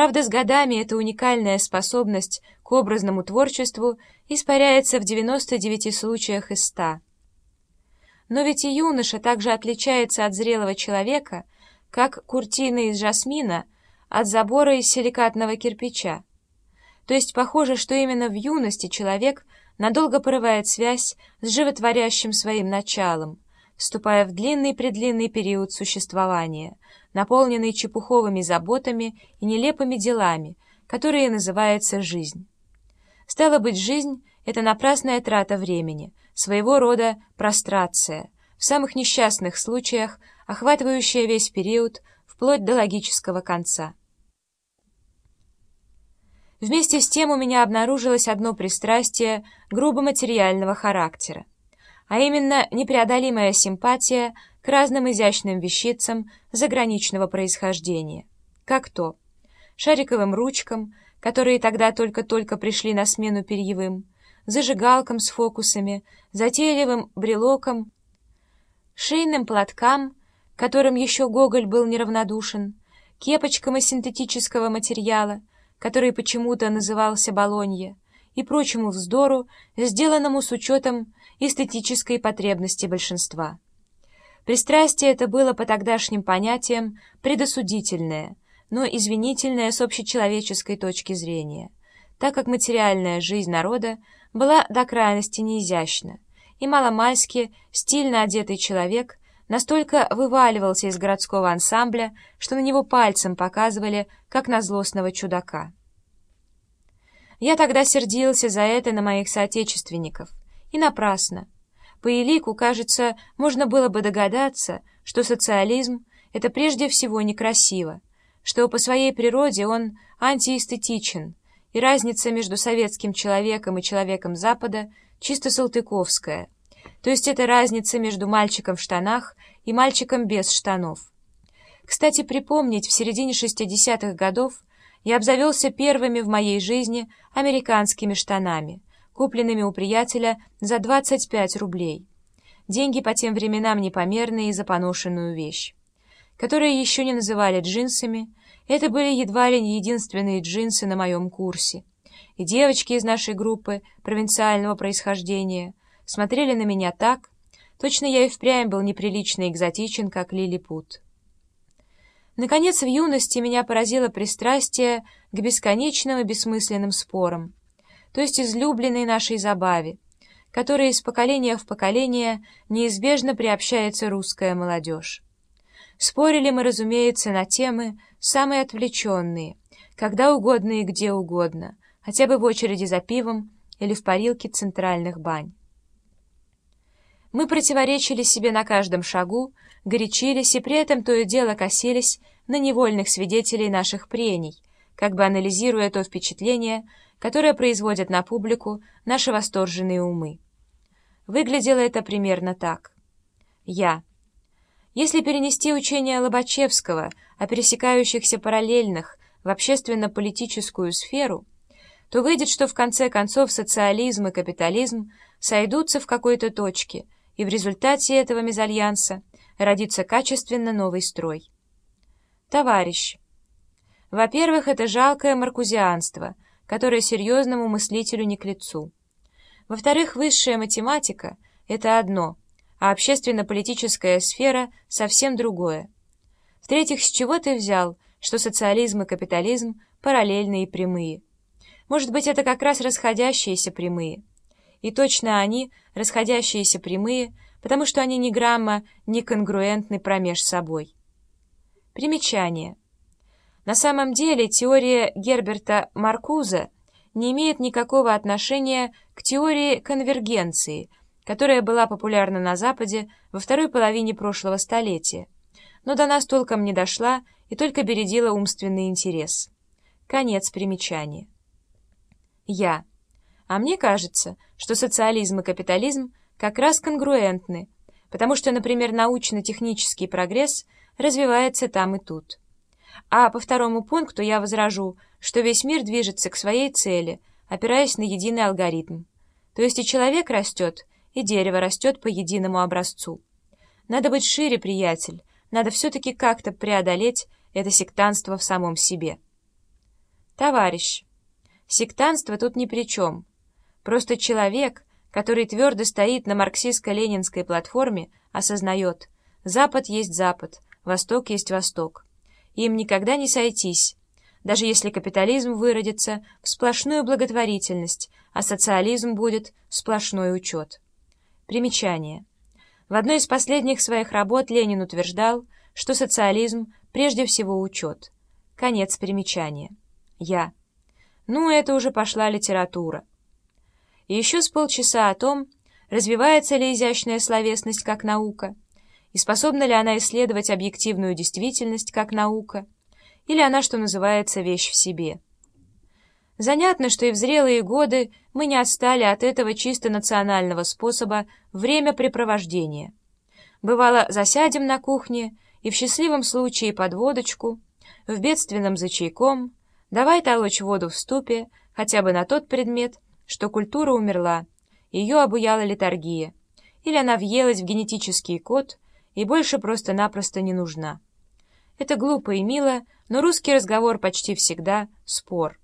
Правда, с годами эта уникальная способность к образному творчеству испаряется в 99 случаях из 100. Но ведь и юноша также отличается от зрелого человека, как куртина из жасмина от забора из силикатного кирпича. То есть похоже, что именно в юности человек надолго порывает связь с животворящим своим началом, вступая в длинный-предлинный период существования, наполненный чепуховыми заботами и нелепыми делами, которые называются жизнь. Стало быть, жизнь — это напрасная трата времени, своего рода прострация, в самых несчастных случаях охватывающая весь период вплоть до логического конца. Вместе с тем у меня обнаружилось одно пристрастие грубо материального характера, а именно непреодолимая симпатия к разным изящным вещицам заграничного происхождения, как то шариковым ручкам, которые тогда только-только пришли на смену перьевым, зажигалкам с фокусами, затейливым брелокам, шейным платкам, которым еще Гоголь был неравнодушен, кепочкам из синтетического материала, который почему-то назывался Болонья, и прочему вздору, сделанному с учетом эстетической потребности большинства. Пристрастие это было по тогдашним понятиям предосудительное, но извинительное с общечеловеческой точки зрения, так как материальная жизнь народа была до крайности неизящна, и маломальски стильно одетый человек настолько вываливался из городского ансамбля, что на него пальцем показывали, как на злостного чудака. Я тогда сердился за это на моих соотечественников, и напрасно. По элику, кажется, можно было бы догадаться, что социализм — это прежде всего некрасиво, что по своей природе он антиэстетичен, и разница между советским человеком и человеком Запада чисто салтыковская, то есть это разница между мальчиком в штанах и мальчиком без штанов. Кстати, припомнить, в середине 60-х годов я обзавелся первыми в моей жизни американскими штанами — купленными у приятеля за 25 рублей. Деньги по тем временам непомерные за поношенную вещь. Которые еще не называли джинсами, это были едва ли не единственные джинсы на моем курсе. И девочки из нашей группы провинциального происхождения смотрели на меня так, точно я и впрямь был неприлично экзотичен, как лилипут. Наконец, в юности меня поразило пристрастие к бесконечным и бессмысленным спорам то есть излюбленной нашей забаве, которой из поколения в поколение неизбежно приобщается русская молодежь. Спорили мы, разумеется, на темы самые отвлеченные, когда угодно и где угодно, хотя бы в очереди за пивом или в парилке центральных бань. Мы противоречили себе на каждом шагу, горячились и при этом то и дело косились на невольных свидетелей наших прений, как бы анализируя то впечатление, которое производят на публику наши восторженные умы. Выглядело это примерно так. Я. Если перенести учение Лобачевского о пересекающихся параллельных в общественно-политическую сферу, то выйдет, что в конце концов социализм и капитализм сойдутся в какой-то точке, и в результате этого мезальянса родится качественно новый строй. Товарищ. Во-первых, это жалкое маркузианство — которое серьезному мыслителю не к лицу. Во-вторых, высшая математика — это одно, а общественно-политическая сфера — совсем другое. В-третьих, с чего ты взял, что социализм и капитализм параллельные и прямые? Может быть, это как раз расходящиеся прямые. И точно они расходящиеся прямые, потому что они ни грамма не конгруентны промеж собой. Примечание. На самом деле теория Герберта Маркуза не имеет никакого отношения к теории конвергенции, которая была популярна на Западе во второй половине прошлого столетия, но до нас толком не дошла и только бередила умственный интерес. Конец примечания. Я. А мне кажется, что социализм и капитализм как раз конгруентны, потому что, например, научно-технический прогресс развивается там и тут. А по второму пункту я возражу, что весь мир движется к своей цели, опираясь на единый алгоритм. То есть и человек растет, и дерево растет по единому образцу. Надо быть шире, приятель, надо все-таки как-то преодолеть это сектанство в самом себе. Товарищ, сектантство тут ни при чем. Просто человек, который твердо стоит на марксистско-ленинской платформе, осознает, Запад есть Запад, Восток есть Восток. Им никогда не сойтись, даже если капитализм выродится в сплошную благотворительность, а социализм будет сплошной учет. Примечание. В одной из последних своих работ Ленин утверждал, что социализм прежде всего учет. Конец примечания. Я. Ну, это уже пошла литература. Еще с полчаса о том, развивается ли изящная словесность как наука, и способна ли она исследовать объективную действительность как наука, или она, что называется, вещь в себе. Занятно, что и в зрелые годы мы не отстали от этого чисто национального способа времяпрепровождения. Бывало, засядем на кухне и в счастливом случае под водочку, в бедственном за чайком, давай толочь воду в ступе, хотя бы на тот предмет, что культура умерла, ее обуяла литургия, или она въелась в генетический код и больше просто-напросто не нужна. Это глупо и мило, но русский разговор почти всегда — спор.